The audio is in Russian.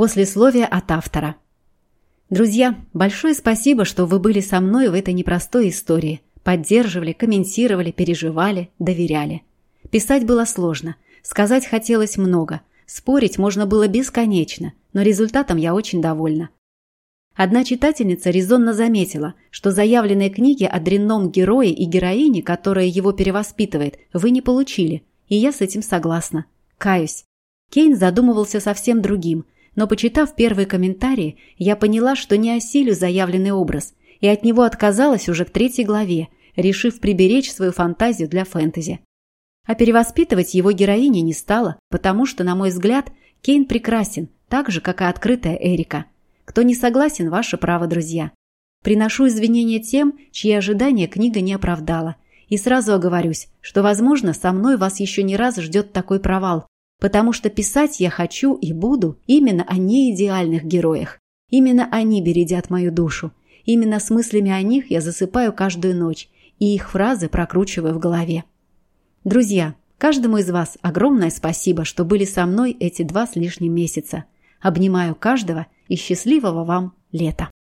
Послесловие от автора. Друзья, большое спасибо, что вы были со мной в этой непростой истории. Поддерживали, комментировали, переживали, доверяли. Писать было сложно. Сказать хотелось много. Спорить можно было бесконечно, но результатом я очень довольна. Одна читательница резонно заметила, что заявленные книги о дрянном герое и героине, которая его перевоспитывает, вы не получили, и я с этим согласна. Каюсь. Кейн задумывался совсем другим – но, почитав первые комментарии, я поняла, что не осилю заявленный образ, и от него отказалась уже к третьей главе, решив приберечь свою фантазию для фэнтези. А перевоспитывать его героиня не стала, потому что, на мой взгляд, Кейн прекрасен, так же, как и открытая Эрика. Кто не согласен, ваше право, друзья. Приношу извинения тем, чьи ожидания книга не оправдала. И сразу оговорюсь, что, возможно, со мной вас еще не раз ждет такой провал, Потому что писать я хочу и буду именно о неидеальных героях. Именно они бередят мою душу. Именно с мыслями о них я засыпаю каждую ночь, и их фразы прокручиваю в голове. Друзья, каждому из вас огромное спасибо, что были со мной эти два с лишним месяца. Обнимаю каждого и счастливого вам лета.